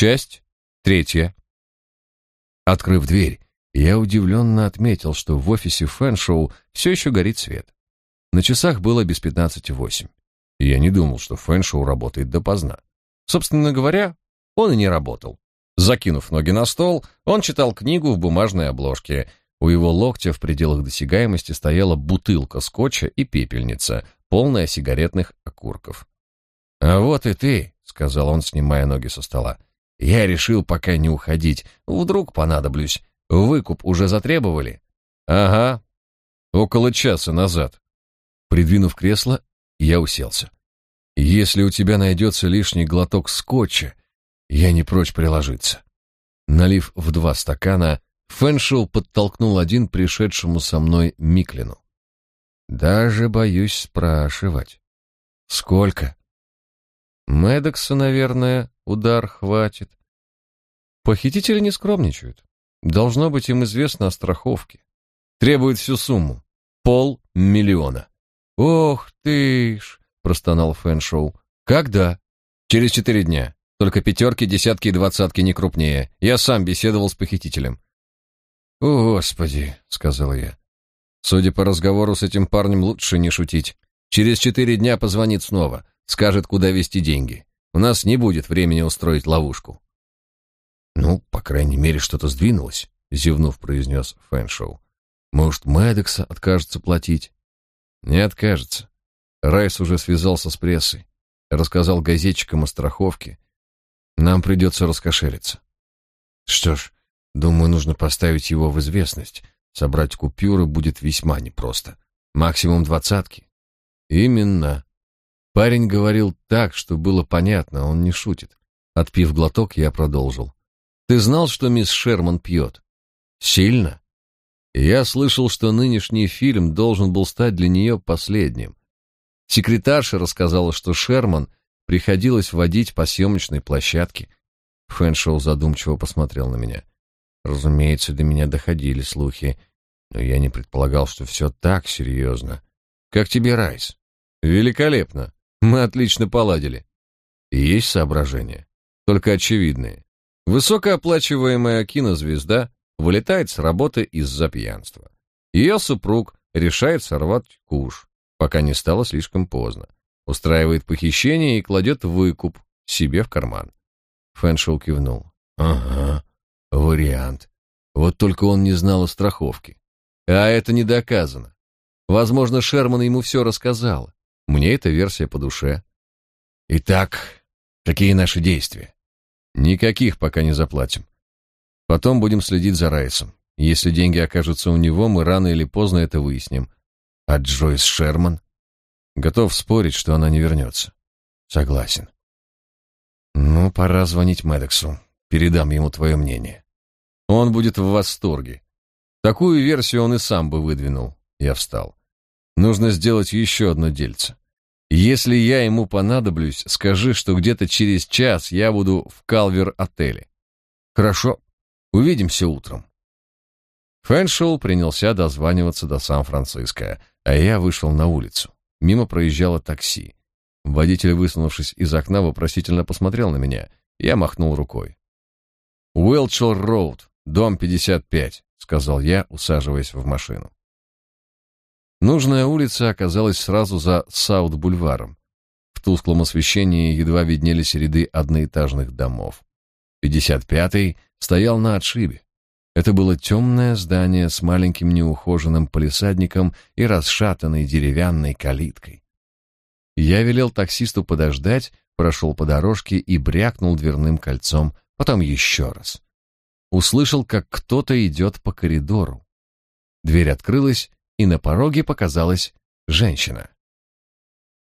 Часть третья. Открыв дверь, я удивленно отметил, что в офисе Фэншоу все еще горит свет. На часах было без пятнадцати восемь. Я не думал, что Фэншоу работает допоздна. Собственно говоря, он и не работал. Закинув ноги на стол, он читал книгу в бумажной обложке. У его локтя в пределах досягаемости стояла бутылка скотча и пепельница, полная сигаретных окурков. «А вот и ты», — сказал он, снимая ноги со стола. «Я решил пока не уходить. Вдруг понадоблюсь. Выкуп уже затребовали?» «Ага. Около часа назад». Придвинув кресло, я уселся. «Если у тебя найдется лишний глоток скотча, я не прочь приложиться». Налив в два стакана, Фэншоу подтолкнул один пришедшему со мной Миклину. Даже боюсь спрашивать. Сколько? Медекса, наверное, удар хватит. Похитители не скромничают. Должно быть им известно о страховке. Требует всю сумму. Пол миллиона. Ох ты ж, простонал Фэншоу. Когда? Через четыре дня. Только пятерки, десятки и двадцатки не крупнее. Я сам беседовал с похитителем. «О, Господи!» — сказал я. Судя по разговору с этим парнем, лучше не шутить. Через четыре дня позвонит снова, скажет, куда вести деньги. У нас не будет времени устроить ловушку. Ну, по крайней мере, что-то сдвинулось, зевнув, произнес Фэншоу. Может, Мэддекса откажется платить? Не откажется. Райс уже связался с прессой, рассказал газетчикам о страховке. Нам придется раскошелиться. Что ж, думаю, нужно поставить его в известность, Собрать купюры будет весьма непросто. Максимум двадцатки. Именно. Парень говорил так, что было понятно, он не шутит. Отпив глоток, я продолжил. Ты знал, что мисс Шерман пьет? Сильно? Я слышал, что нынешний фильм должен был стать для нее последним. Секретарша рассказала, что Шерман приходилось водить по съемочной площадке. Фэншоу задумчиво посмотрел на меня. Разумеется, до меня доходили слухи, но я не предполагал, что все так серьезно. Как тебе, Райс? Великолепно. Мы отлично поладили. Есть соображения, только очевидные. Высокооплачиваемая кинозвезда вылетает с работы из-за пьянства. Ее супруг решает сорвать куш, пока не стало слишком поздно. Устраивает похищение и кладет выкуп себе в карман. Фэншоу кивнул. Ага, вариант. Вот только он не знал о страховке. А это не доказано. Возможно, Шерман ему все рассказала. Мне эта версия по душе. Итак, какие наши действия? Никаких пока не заплатим. Потом будем следить за Райсом. Если деньги окажутся у него, мы рано или поздно это выясним. А Джойс Шерман? Готов спорить, что она не вернется. Согласен. Ну, пора звонить Медексу. Передам ему твое мнение. Он будет в восторге. Такую версию он и сам бы выдвинул. Я встал. Нужно сделать еще одно дельце. Если я ему понадоблюсь, скажи, что где-то через час я буду в Калвер-отеле. Хорошо. Увидимся утром. Фэншоу принялся дозваниваться до Сан-Франциско, а я вышел на улицу. Мимо проезжало такси. Водитель, высунувшись из окна, вопросительно посмотрел на меня. Я махнул рукой. Уэлчел-роуд, дом 55 сказал я, усаживаясь в машину. Нужная улица оказалась сразу за Саут-бульваром. В тусклом освещении едва виднелись ряды одноэтажных домов. 55-й стоял на отшибе. Это было темное здание с маленьким неухоженным палисадником и расшатанной деревянной калиткой. Я велел таксисту подождать, прошел по дорожке и брякнул дверным кольцом, потом еще раз услышал, как кто-то идет по коридору. Дверь открылась, и на пороге показалась женщина.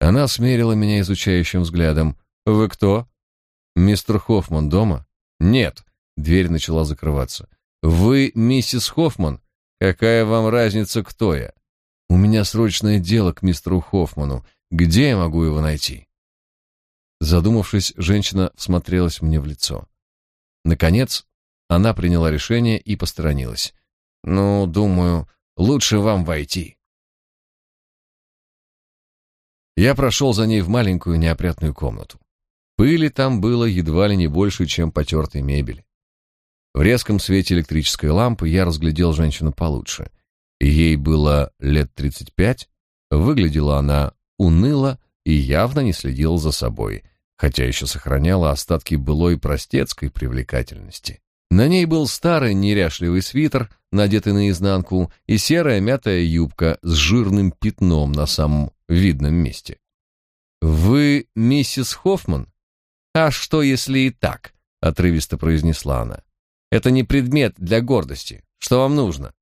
Она смерила меня изучающим взглядом. «Вы кто?» «Мистер Хоффман дома?» «Нет». Дверь начала закрываться. «Вы миссис Хоффман? Какая вам разница, кто я?» «У меня срочное дело к мистеру Хоффману. Где я могу его найти?» Задумавшись, женщина всмотрелась мне в лицо. Наконец, она приняла решение и посторонилась. «Ну, думаю, лучше вам войти». Я прошел за ней в маленькую неопрятную комнату. Пыли там было едва ли не больше, чем потертой мебели. В резком свете электрической лампы я разглядел женщину получше. Ей было лет тридцать пять, выглядела она уныло и явно не следила за собой, хотя еще сохраняла остатки былой простецкой привлекательности. На ней был старый неряшливый свитер, надетый наизнанку, и серая мятая юбка с жирным пятном на самом видном месте. «Вы миссис Хоффман?» «А что, если и так?» — отрывисто произнесла она. «Это не предмет для гордости. Что вам нужно?»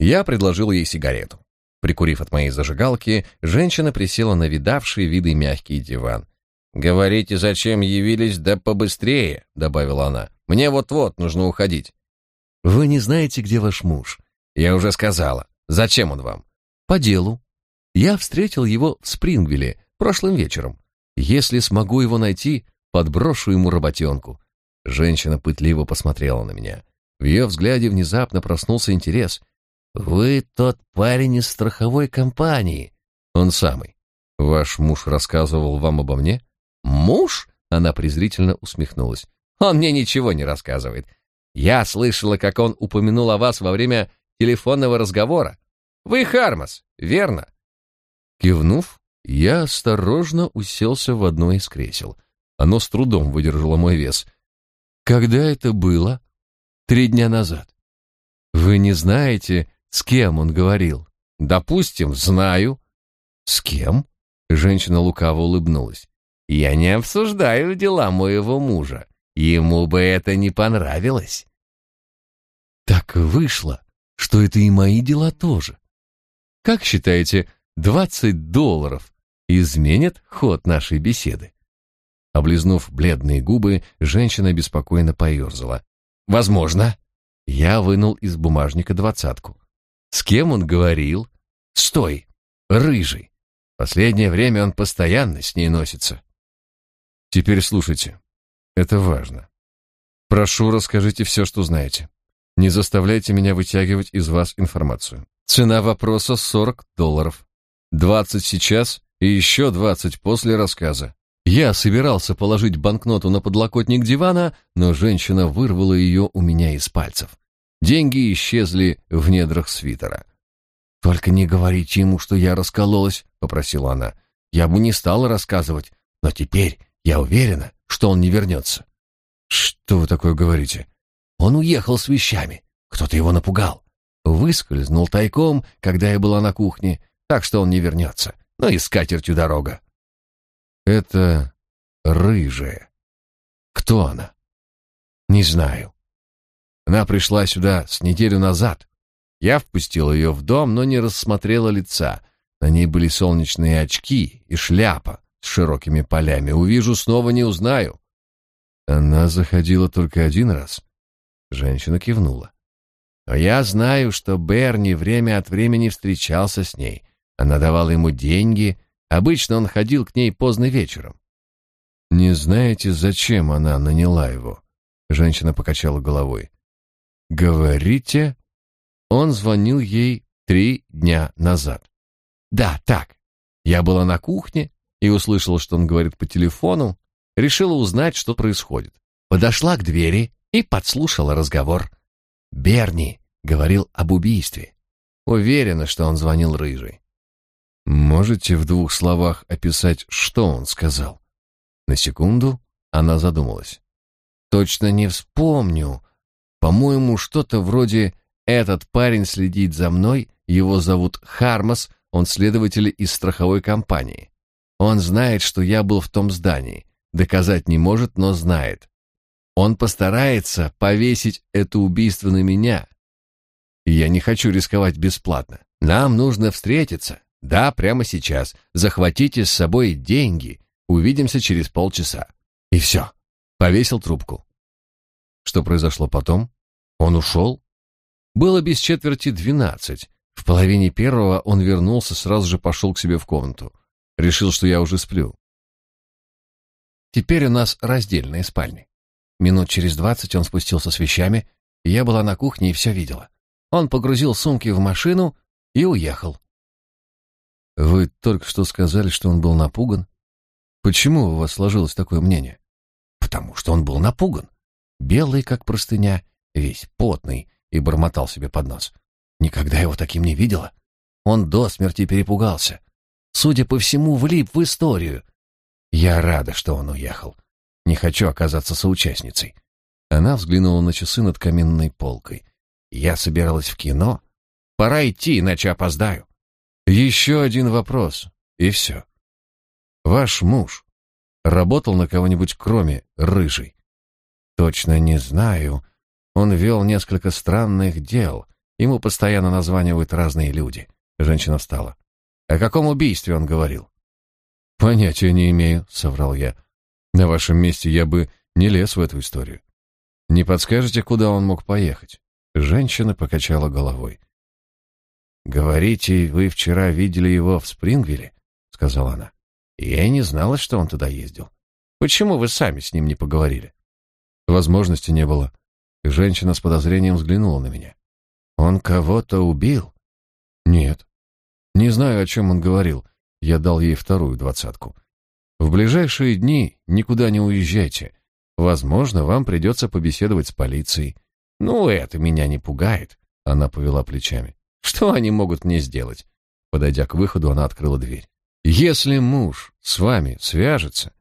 Я предложил ей сигарету. Прикурив от моей зажигалки, женщина присела на видавший виды мягкий диван. «Говорите, зачем явились, да побыстрее», — добавила она. «Мне вот-вот нужно уходить». «Вы не знаете, где ваш муж?» «Я уже сказала. Зачем он вам?» «По делу. Я встретил его в Спрингвилле прошлым вечером. Если смогу его найти, подброшу ему работенку». Женщина пытливо посмотрела на меня. В ее взгляде внезапно проснулся интерес. «Вы тот парень из страховой компании». «Он самый. Ваш муж рассказывал вам обо мне?» «Муж?» — она презрительно усмехнулась. «Он мне ничего не рассказывает. Я слышала, как он упомянул о вас во время телефонного разговора. Вы Хармас, верно?» Кивнув, я осторожно уселся в одно из кресел. Оно с трудом выдержало мой вес. «Когда это было?» «Три дня назад». «Вы не знаете, с кем он говорил?» «Допустим, знаю». «С кем?» Женщина лукаво улыбнулась. Я не обсуждаю дела моего мужа. Ему бы это не понравилось. Так вышло, что это и мои дела тоже. Как считаете, двадцать долларов изменит ход нашей беседы? Облизнув бледные губы, женщина беспокойно поерзала. Возможно. Я вынул из бумажника двадцатку. С кем он говорил? Стой, рыжий. Последнее время он постоянно с ней носится. Теперь слушайте. Это важно. Прошу, расскажите все, что знаете. Не заставляйте меня вытягивать из вас информацию. Цена вопроса 40 долларов. 20 сейчас и еще 20 после рассказа. Я собирался положить банкноту на подлокотник дивана, но женщина вырвала ее у меня из пальцев. Деньги исчезли в недрах свитера. «Только не говорите ему, что я раскололась», — попросила она. «Я бы не стала рассказывать, но теперь я уверена, что он не вернется. Что вы такое говорите? Он уехал с вещами. Кто-то его напугал. Выскользнул тайком, когда я была на кухне, так что он не вернется. Ну и с катертью дорога. Это рыжая. Кто она? Не знаю. Она пришла сюда с неделю назад. Я впустил ее в дом, но не рассмотрела лица. На ней были солнечные очки и шляпа с широкими полями. Увижу, снова не узнаю. Она заходила только один раз. Женщина кивнула. Но я знаю, что Берни время от времени встречался с ней. Она давала ему деньги. Обычно он ходил к ней поздно вечером. Не знаете, зачем она наняла его? Женщина покачала головой. Говорите, он звонил ей три дня назад. Да, так. Я была на кухне, и услышала, что он говорит по телефону, решила узнать, что происходит. Подошла к двери и подслушала разговор. Берни говорил об убийстве. Уверена, что он звонил рыжий. Можете в двух словах описать, что он сказал? На секунду она задумалась. Точно не вспомню. По-моему, что-то вроде «Этот парень следит за мной, его зовут Хармас, он следователь из страховой компании. Он знает, что я был в том здании. Доказать не может, но знает. Он постарается повесить это убийство на меня. Я не хочу рисковать бесплатно. Нам нужно встретиться. Да, прямо сейчас. Захватите с собой деньги. Увидимся через полчаса. И все. Повесил трубку. Что произошло потом? Он ушел? Было без четверти двенадцать. В половине первого он вернулся, сразу же пошел к себе в комнату. Решил, что я уже сплю. Теперь у нас раздельные спальни. Минут через двадцать он спустился с вещами, и я была на кухне и все видела. Он погрузил сумки в машину и уехал. Вы только что сказали, что он был напуган. Почему у вас сложилось такое мнение? Потому что он был напуган. Белый, как простыня, весь потный, и бормотал себе под нос. Никогда его таким не видела. Он до смерти перепугался. Судя по всему, влип в историю. Я рада, что он уехал. Не хочу оказаться соучастницей. Она взглянула на часы над каминной полкой. Я собиралась в кино. Пора идти, иначе опоздаю. Еще один вопрос, и все. Ваш муж работал на кого-нибудь кроме рыжей? Точно не знаю. Он вел несколько странных дел. Ему постоянно названивают разные люди. Женщина встала. О каком убийстве он говорил? Понятия не имею, соврал я. На вашем месте я бы не лез в эту историю. Не подскажете, куда он мог поехать? Женщина покачала головой. Говорите, вы вчера видели его в Спрингвилле, сказала она. Я не знала, что он туда ездил. Почему вы сами с ним не поговорили? Возможности не было. Женщина с подозрением взглянула на меня. Он кого-то убил? Нет. Не знаю, о чем он говорил. Я дал ей вторую двадцатку. В ближайшие дни никуда не уезжайте. Возможно, вам придется побеседовать с полицией. Ну, это меня не пугает. Она повела плечами. Что они могут мне сделать? Подойдя к выходу, она открыла дверь. Если муж с вами свяжется,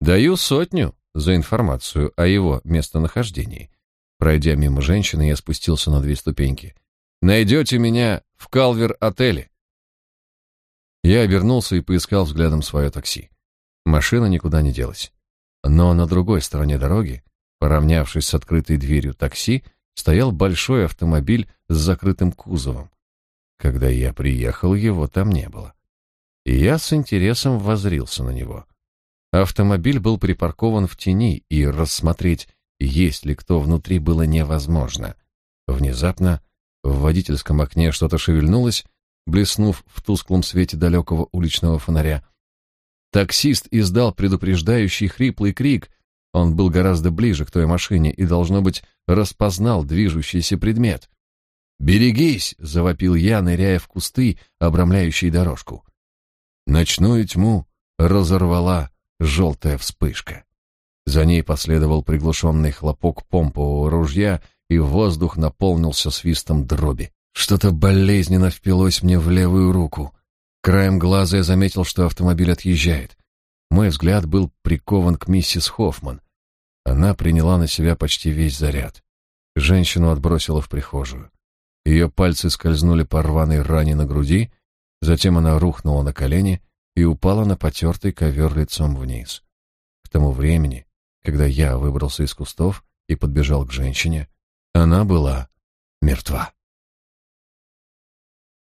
даю сотню за информацию о его местонахождении. Пройдя мимо женщины, я спустился на две ступеньки. «Найдете меня в Калвер-отеле». Я обернулся и поискал взглядом свое такси. Машина никуда не делась. Но на другой стороне дороги, поравнявшись с открытой дверью такси, стоял большой автомобиль с закрытым кузовом. Когда я приехал, его там не было. И я с интересом воззрился на него. Автомобиль был припаркован в тени, и рассмотреть есть ли кто внутри было невозможно. Внезапно в водительском окне что-то шевельнулось, блеснув в тусклом свете далекого уличного фонаря. Таксист издал предупреждающий хриплый крик. Он был гораздо ближе к той машине и, должно быть, распознал движущийся предмет. «Берегись!» — завопил я, ныряя в кусты, обрамляющие дорожку. Ночную тьму разорвала желтая вспышка. За ней последовал приглушенный хлопок помпового ружья, и воздух наполнился свистом дроби. Что-то болезненно впилось мне в левую руку. Краем глаза я заметил, что автомобиль отъезжает. Мой взгляд был прикован к миссис Хоффман. Она приняла на себя почти весь заряд. Женщину отбросила в прихожую. Ее пальцы скользнули по рваной ране на груди, затем она рухнула на колени и упала на потертый ковер лицом вниз. К тому времени когда я выбрался из кустов и подбежал к женщине, она была мертва.